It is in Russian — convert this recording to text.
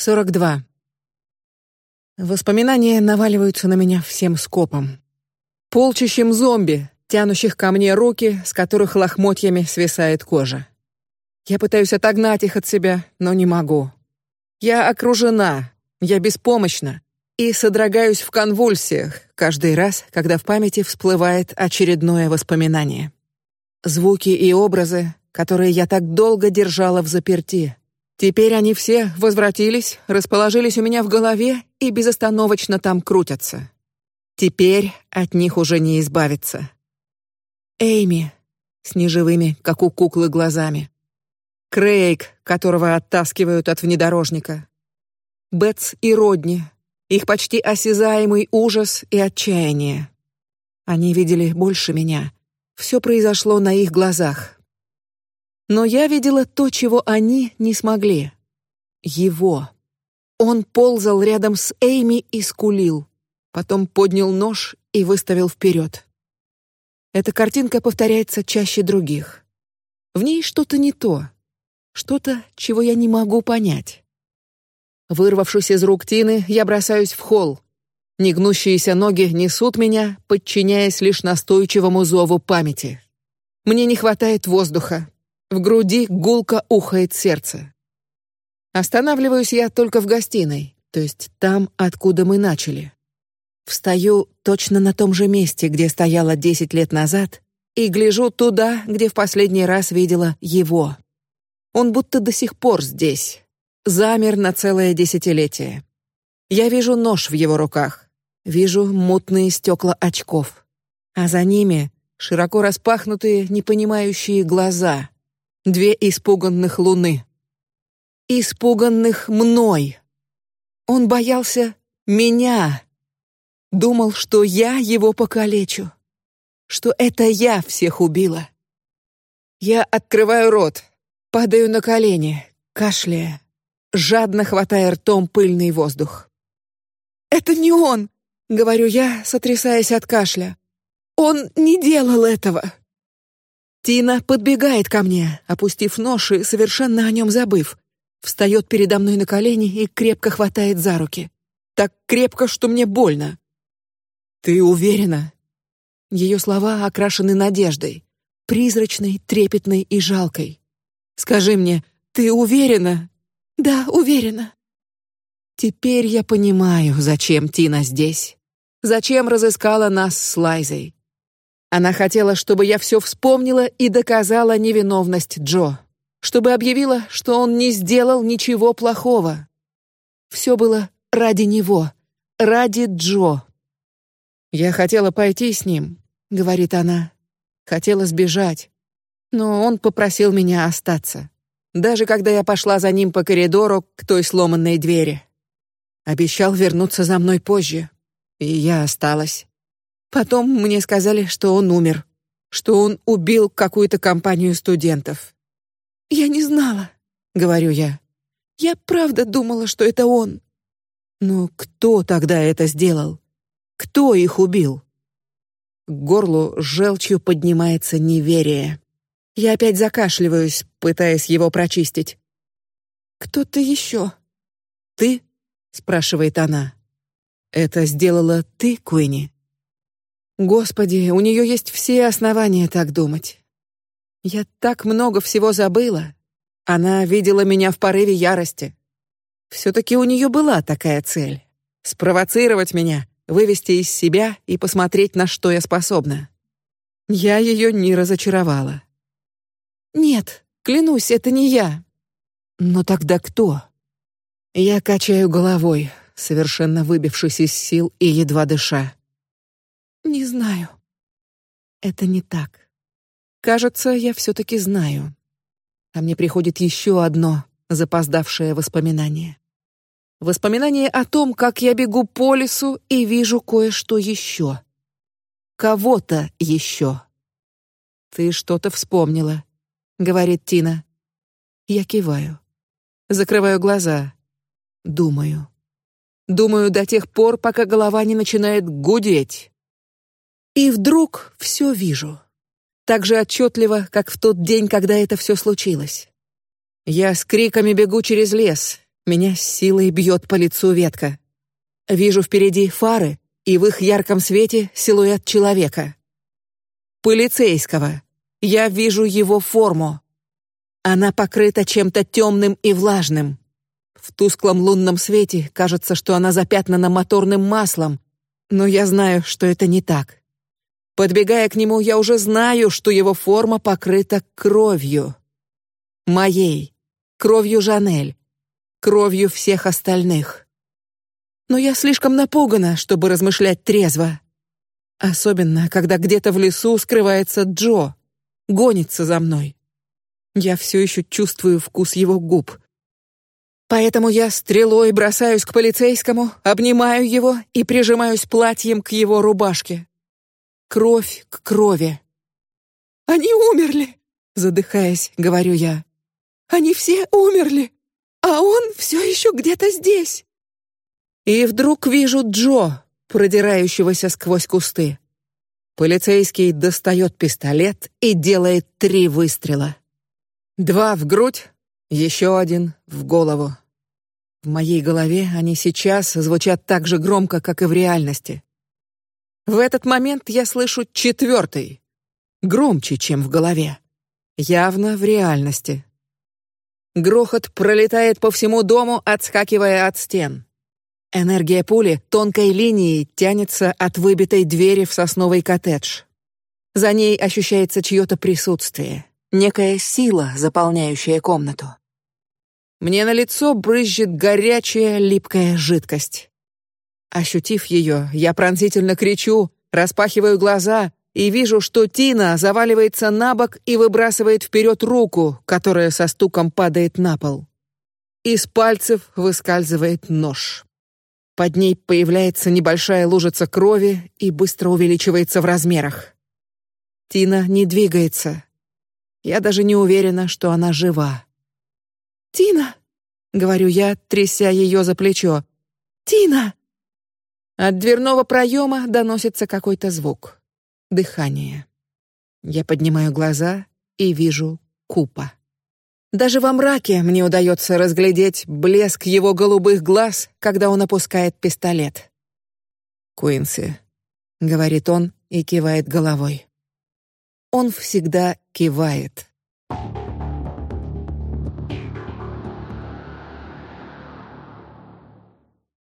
Сорок два. Воспоминания наваливаются на меня всем скопом. Полчищем зомби, тянущих ко мне руки, с которых лохмотьями свисает кожа. Я пытаюсь отогнать их от себя, но не могу. Я окружена, я беспомощна и содрогаюсь в конвульсиях каждый раз, когда в памяти всплывает очередное воспоминание. Звуки и образы, которые я так долго держала в заперти, Теперь они все возвратились, расположились у меня в голове и безостановочно там крутятся. Теперь от них уже не избавиться. Эйми с неживыми, как у куклы, глазами. Крейг, которого оттаскивают от внедорожника. Бетс и Родни, их почти осязаемый ужас и отчаяние. Они видели больше меня. Все произошло на их глазах. Но я видела то, чего они не смогли. Его. Он ползал рядом с Эйми и скулил, потом поднял нож и выставил вперед. Эта картинка повторяется чаще других. В ней что-то не то, что-то, чего я не могу понять. Вырвавшись из рук Тины, я бросаюсь в холл. Негнущиеся ноги несут меня, подчиняясь лишь настойчивому зову памяти. Мне не хватает воздуха, в груди гулко ухает сердце. Останавливаюсь я только в гостиной, то есть там, откуда мы начали. Встаю точно на том же месте, где стояла десять лет назад, и гляжу туда, где в последний раз видела его. Он будто до сих пор здесь, замер на целое десятилетие. Я вижу нож в его руках, вижу мутные стекла очков, а за ними широко распахнутые, непонимающие глаза, две испуганных луны. Испуганных мной. Он боялся меня. Думал, что я его покалечу, что это я всех убила. Я открываю рот, падаю на колени, кашляя, жадно хватая ртом пыльный воздух. Это не он, говорю я, сотрясаясь от кашля. Он не делал этого. Тина подбегает ко мне, опустив нож и совершенно о нем забыв, встает передо мной на колени и крепко хватает за руки, так крепко, что мне больно. Ты уверена? Ее слова окрашены надеждой, призрачной, трепетной и жалкой. Скажи мне, ты уверена? Да, уверена. Теперь я понимаю, зачем Тина здесь, зачем разыскала нас с Лайзой. Она хотела, чтобы я все вспомнила и доказала невиновность Джо, чтобы объявила, что он не сделал ничего плохого. Все было ради него, ради Джо. Я хотела пойти с ним, говорит она, хотела сбежать, но он попросил меня остаться, даже когда я пошла за ним по коридору к той сломанной двери. Обещал вернуться за мной позже, и я осталась. Потом мне сказали, что он умер, что он убил какую-то компанию студентов. Я не знала, говорю я. Я правда думала, что это он. Но кто тогда это сделал? Кто их убил? К горлу желчью поднимается неверие. Я опять закашливаюсь, пытаясь его прочистить. Кто-то еще? Ты? спрашивает она. Это сделала ты, Куинни? Господи, у нее есть все основания так думать. Я так много всего забыла. Она видела меня в порыве ярости. Все-таки у нее была такая цель: спровоцировать меня, вывести из себя и посмотреть, на что я способна. Я ее не разочаровала. Нет, клянусь, это не я. Но тогда кто? Я качаю головой, совершенно выбившись из сил и едва дыша. Не знаю. Это не так. Кажется, я все-таки знаю. А мне приходит еще одно запоздавшее воспоминание. Воспоминание о том, как я бегу по лесу и вижу кое-что еще. Кого-то еще. Ты что-то вспомнила, говорит Тина. Я киваю, закрываю глаза, думаю, думаю до тех пор, пока голова не начинает гудеть. И вдруг все вижу, так же отчетливо, как в тот день, когда это все случилось. Я с криками бегу через лес, Меня с силой бьет по лицу ветка. Вижу впереди фары, и в их ярком свете силуэт человека. Полицейского. Я вижу его форму. Она покрыта чем-то темным и влажным. В тусклом лунном свете кажется, что она запятнана моторным маслом, но я знаю, что это не так. Подбегая к нему, я уже знаю, что его форма покрыта кровью. Моей, кровью Жанель, кровью всех остальных. Но я слишком напугана, чтобы размышлять трезво. Особенно, когда где-то в лесу скрывается Джо, гонится за мной. Я все еще чувствую вкус его губ. Поэтому я стрелой бросаюсь к полицейскому, обнимаю его и прижимаюсь платьем к его рубашке. Кровь к крови. Они умерли, задыхаясь, говорю я. Они все умерли, а он все еще где-то здесь. И вдруг вижу Джо, продирающегося сквозь кусты. Полицейский достает пистолет и делает три выстрела. Два в грудь, еще один в голову. В моей голове они сейчас звучат так же громко, как и в реальности. В этот момент я слышу четвертый, громче, чем в голове, явно в реальности. Грохот пролетает по всему дому, отскакивая от стен. Энергия пули тонкой линией тянется от выбитой двери в сосновый коттедж. За ней ощущается чье-то присутствие, некая сила, заполняющая комнату. Мне на лицо брызжет горячая липкая жидкость. Ощутив ее, я пронзительно кричу, распахиваю глаза и вижу, что Тина заваливается на бок и выбрасывает вперед руку, которая со стуком падает на пол. Из пальцев выскальзывает нож. Под ней появляется небольшая лужица крови и быстро увеличивается в размерах. Тина не двигается. Я даже не уверена, что она жива. Тина, говорю я, тряся ее за плечо. Тина. От дверного проема доносится какой-то звук. Дыхание. Я поднимаю глаза и вижу Купа. Даже во мраке мне удается разглядеть блеск его голубых глаз, когда он опускает пистолет. Куинси, говорит он и кивает головой. Он всегда кивает.